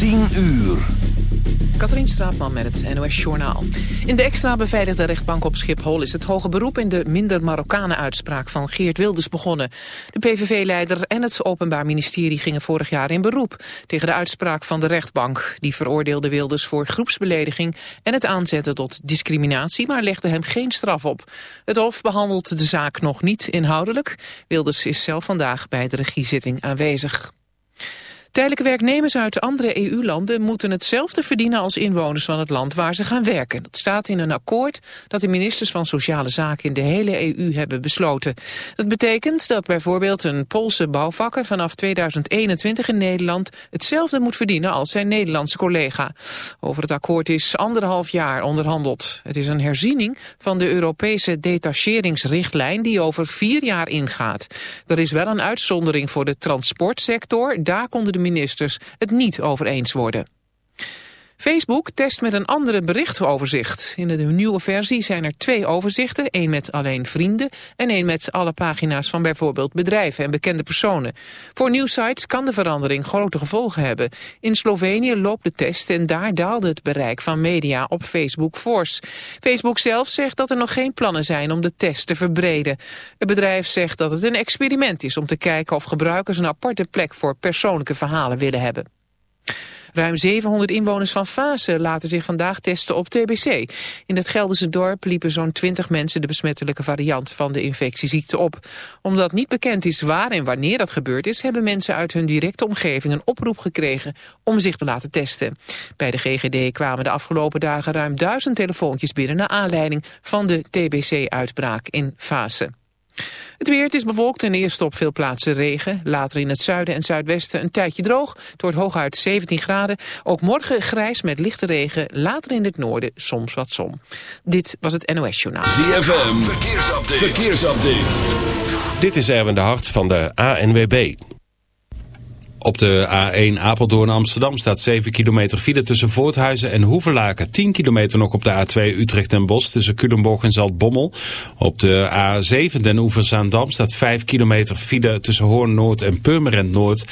10 uur. Katrien Straatman met het NOS Journaal. In de extra beveiligde rechtbank op Schiphol is het hoge beroep in de minder Marokkanen-uitspraak van Geert Wilders begonnen. De PVV-leider en het Openbaar Ministerie gingen vorig jaar in beroep tegen de uitspraak van de rechtbank. Die veroordeelde Wilders voor groepsbelediging en het aanzetten tot discriminatie, maar legde hem geen straf op. Het Hof behandelt de zaak nog niet inhoudelijk. Wilders is zelf vandaag bij de regiezitting aanwezig. Tijdelijke werknemers uit andere EU-landen moeten hetzelfde verdienen als inwoners van het land waar ze gaan werken. Dat staat in een akkoord dat de ministers van Sociale Zaken in de hele EU hebben besloten. Dat betekent dat bijvoorbeeld een Poolse bouwvakker vanaf 2021 in Nederland hetzelfde moet verdienen als zijn Nederlandse collega. Over het akkoord is anderhalf jaar onderhandeld. Het is een herziening van de Europese detacheringsrichtlijn die over vier jaar ingaat. Er is wel een uitzondering voor de transportsector. Daar konden de ministers het niet over eens worden. Facebook test met een andere berichtenoverzicht. In de nieuwe versie zijn er twee overzichten, één met alleen vrienden en één met alle pagina's van bijvoorbeeld bedrijven en bekende personen. Voor nieuwsites kan de verandering grote gevolgen hebben. In Slovenië loopt de test en daar daalde het bereik van media op Facebook fors. Facebook zelf zegt dat er nog geen plannen zijn om de test te verbreden. Het bedrijf zegt dat het een experiment is om te kijken of gebruikers een aparte plek voor persoonlijke verhalen willen hebben. Ruim 700 inwoners van Fase laten zich vandaag testen op TBC. In het Gelderse dorp liepen zo'n 20 mensen de besmettelijke variant van de infectieziekte op. Omdat niet bekend is waar en wanneer dat gebeurd is, hebben mensen uit hun directe omgeving een oproep gekregen om zich te laten testen. Bij de GGD kwamen de afgelopen dagen ruim duizend telefoontjes binnen naar aanleiding van de TBC-uitbraak in Fase. Het weer, het is bewolkt en eerst op veel plaatsen regen. Later in het zuiden en zuidwesten een tijdje droog. Het wordt hooguit 17 graden. Ook morgen grijs met lichte regen. Later in het noorden soms wat zon. Dit was het NOS Journaal. ZFM, verkeersupdate. verkeersupdate. Dit is Erwin de Hart van de ANWB. Op de A1 Apeldoorn Amsterdam staat 7 kilometer file tussen Voorthuizen en Hoevelaken. 10 kilometer nog op de A2 Utrecht en Bos tussen Culemborg en Zaltbommel. Op de A7 Den Oever-Zaandam staat 5 kilometer file tussen Hoorn Noord en Purmerend Noord.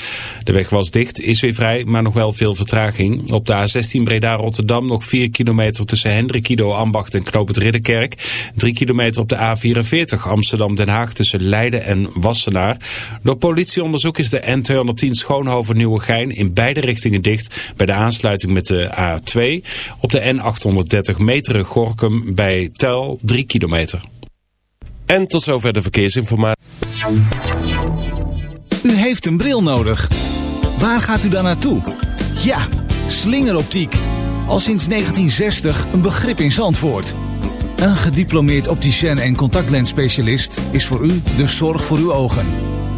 De weg was dicht, is weer vrij, maar nog wel veel vertraging. Op de A16 Breda-Rotterdam nog 4 kilometer tussen Hendrikido, Ambacht en Knoop het Ridderkerk. 3 kilometer op de A44 Amsterdam-Den Haag tussen Leiden en Wassenaar. Door politieonderzoek is de N210 schoon Schoonhoven Nieuwegein in beide richtingen dicht bij de aansluiting met de A2. Op de N830 meteren Gorkum bij Tel 3 kilometer. En tot zover de verkeersinformatie. U heeft een bril nodig. Waar gaat u dan naartoe? Ja, slingeroptiek. Al sinds 1960 een begrip in Zandvoort. Een gediplomeerd opticien en contactlensspecialist is voor u de zorg voor uw ogen.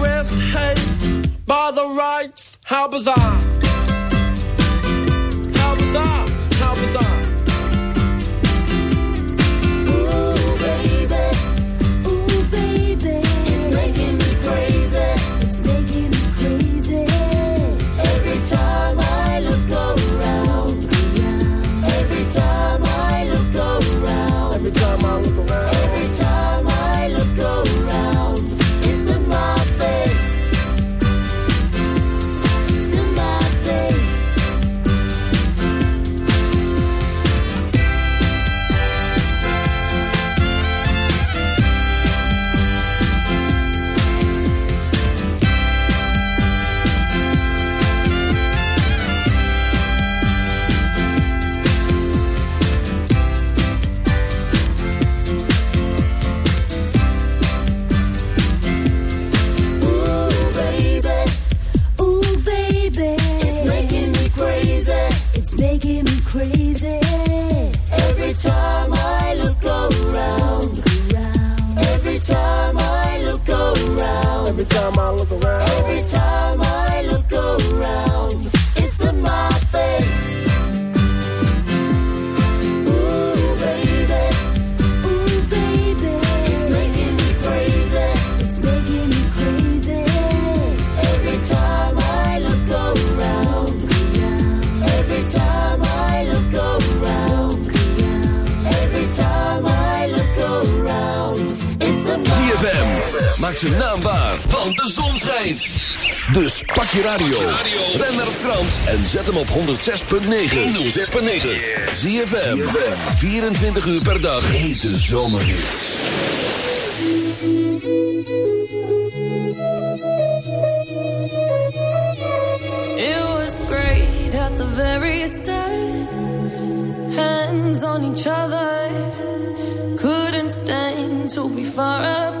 arrest, hey, by the rights. How bizarre! How bizarre! How bizarre! Zet hem op 106.9. 106.9. Zie je 24 uur per dag. Hete zomerhit. It was great at the very start. Hands on each other. Couldn't stand to be far apart.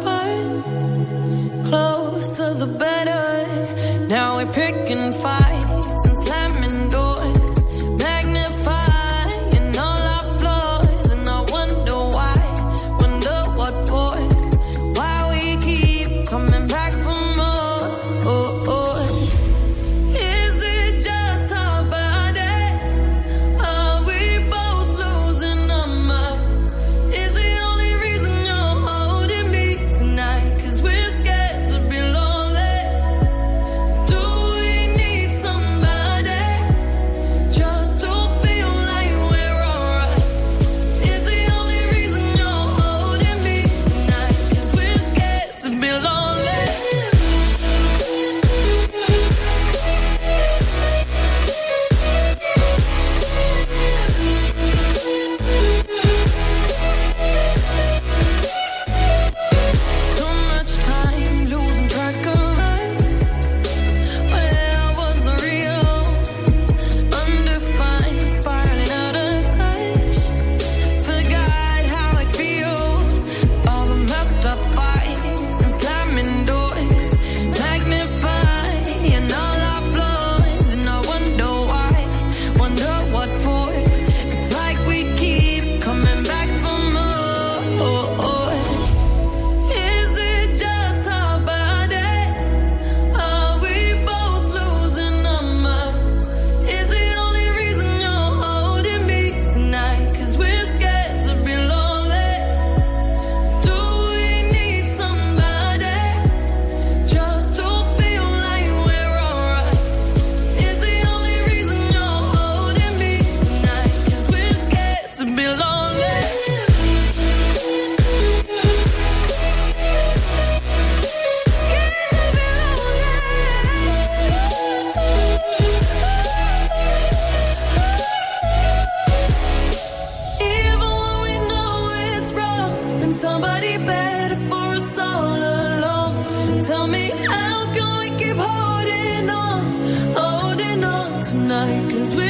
tonight? Cause we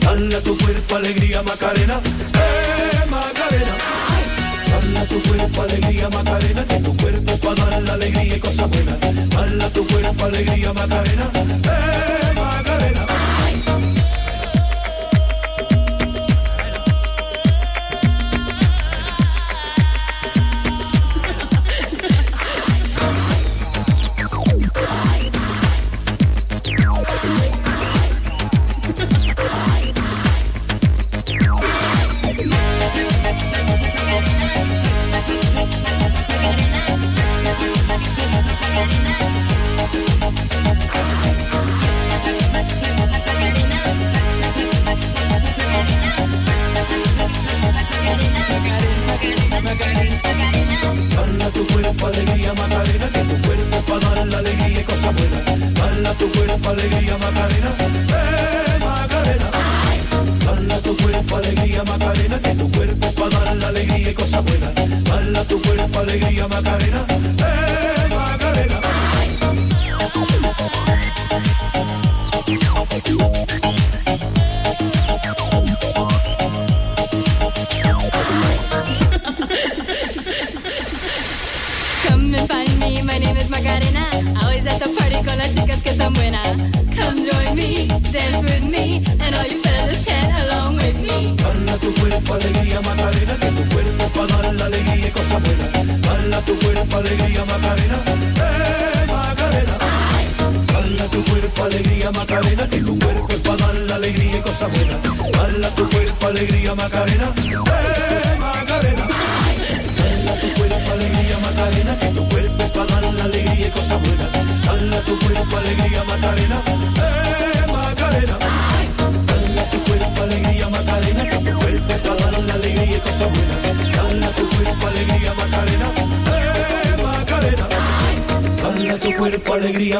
Dala tu cuerpo alegría Macarena, eh Macarena. Dala tu cuerpo alegría Macarena, que tu cuerpo para dar la alegría y cosas buenas. Dala tu cuerpo alegría Macarena, eh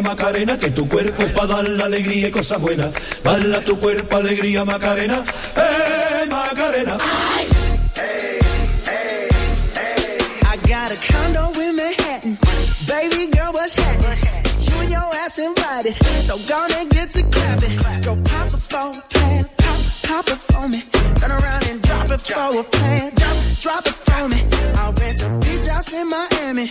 Macarena, que tu cuerpo es para dar la alegría y cosas buenas. Dala tu cuerpo alegría Macarena, eh Macarena. Hey, hey, hey. I got a condo in Manhattan, baby girl what's happening? You and your ass invited, so gonna get to clapping. Go pop it for a plan, pop, pop it for me. Turn around and drop it for a plan, drop, drop it for me. I'll rent a beach house in Miami.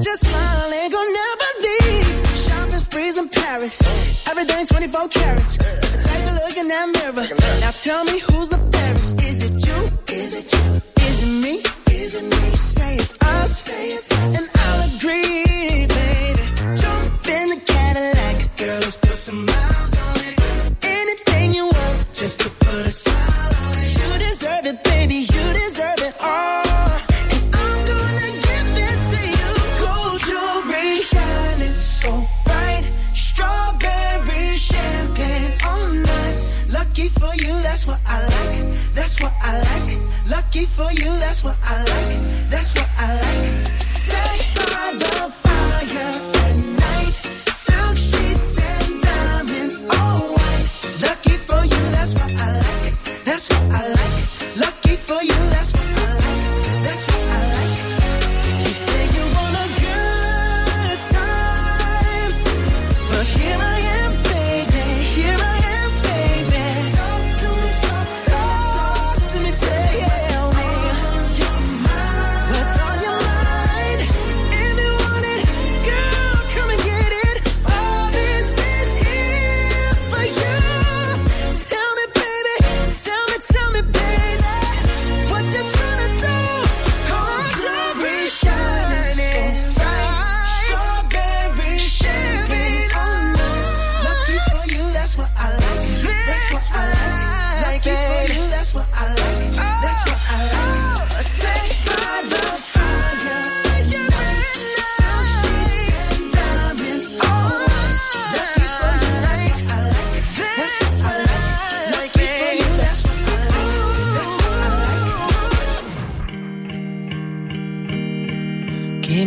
just smile, ain't going never leave. Shopping sprees in Paris, everything 24 carats. Take a look in that mirror. Now tell me who's the fairest? Is it you? Is it you? Is it me? Is it me? You say it's us. Say it's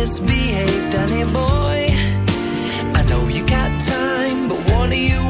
Misbehaved, Danny boy. I know you got time, but what are you?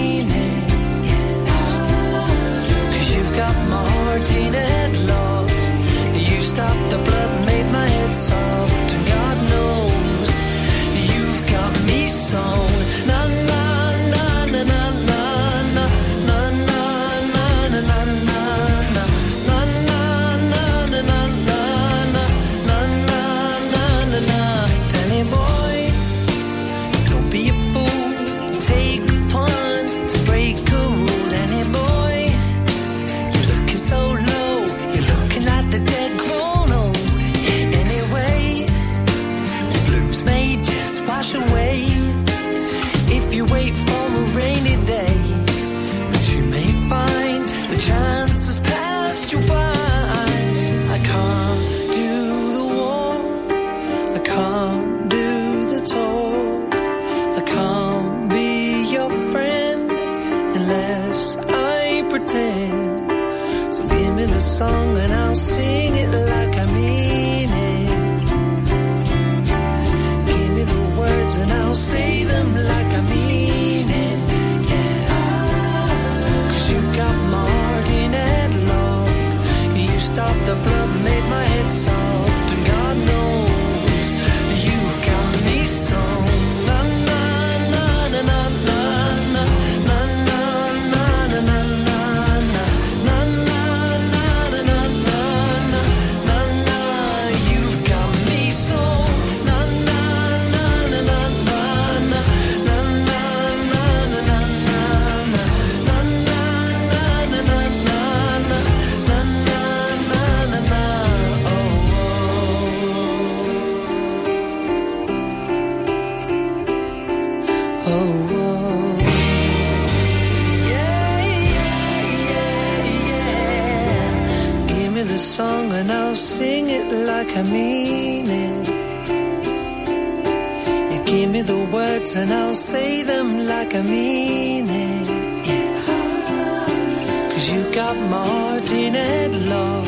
Got my heart in headlock.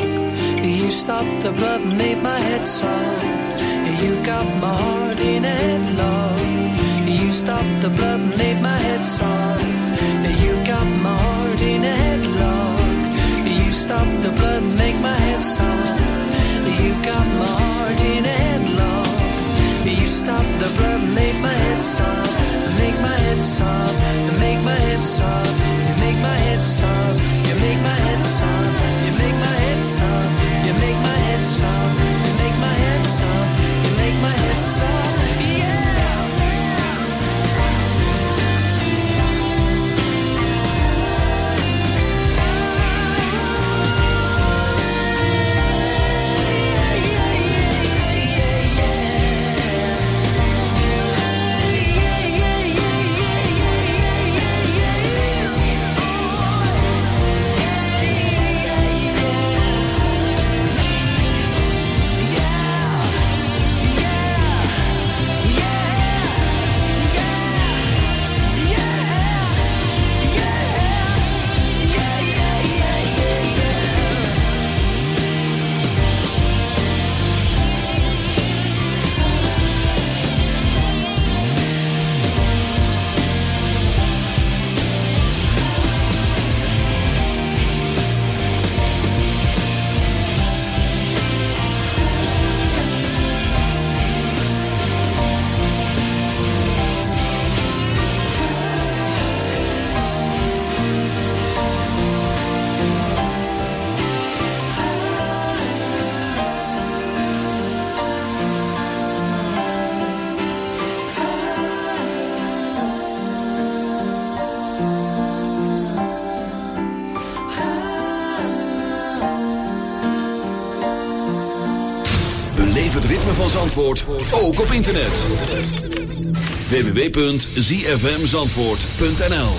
You stopped the blood made my head soft. You got my heart in headlock. You stopped the blood made my head soft. You got my heart in headlock. You stopped the blood make my head soft. You got my heart in headlock. You stop the blood make my head soft. Make my head soft. Make my head soft. Make my head soft. You make my head soft. You make my head soft. You make my head soft. You make my head soft. Van Zandvoort ook op internet. www.zfmzandvoort.nl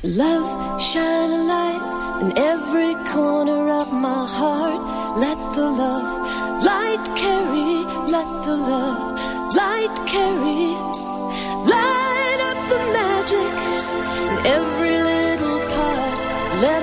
Love, shine light in every corner of my heart. Let the love light carry, let the love light carry. Light up the magic in every little part. Let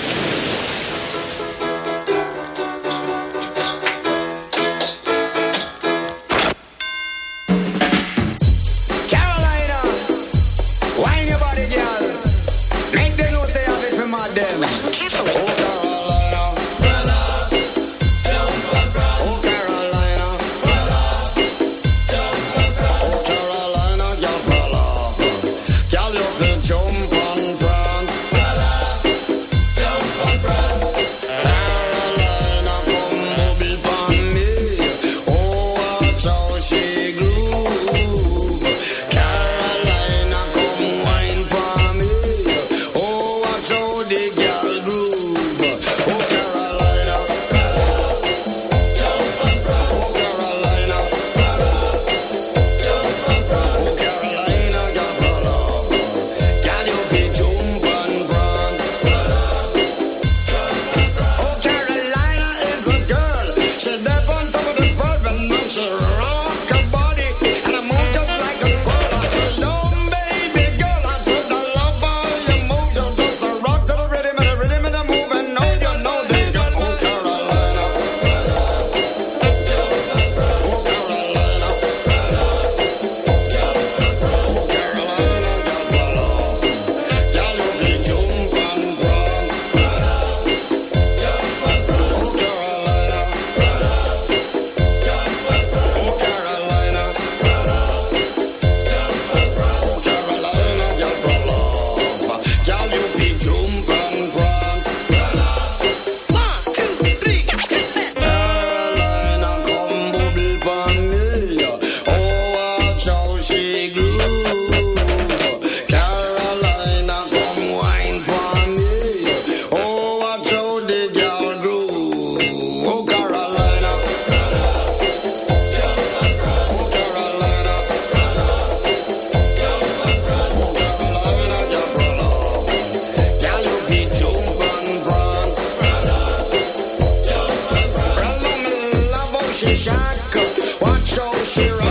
Shira.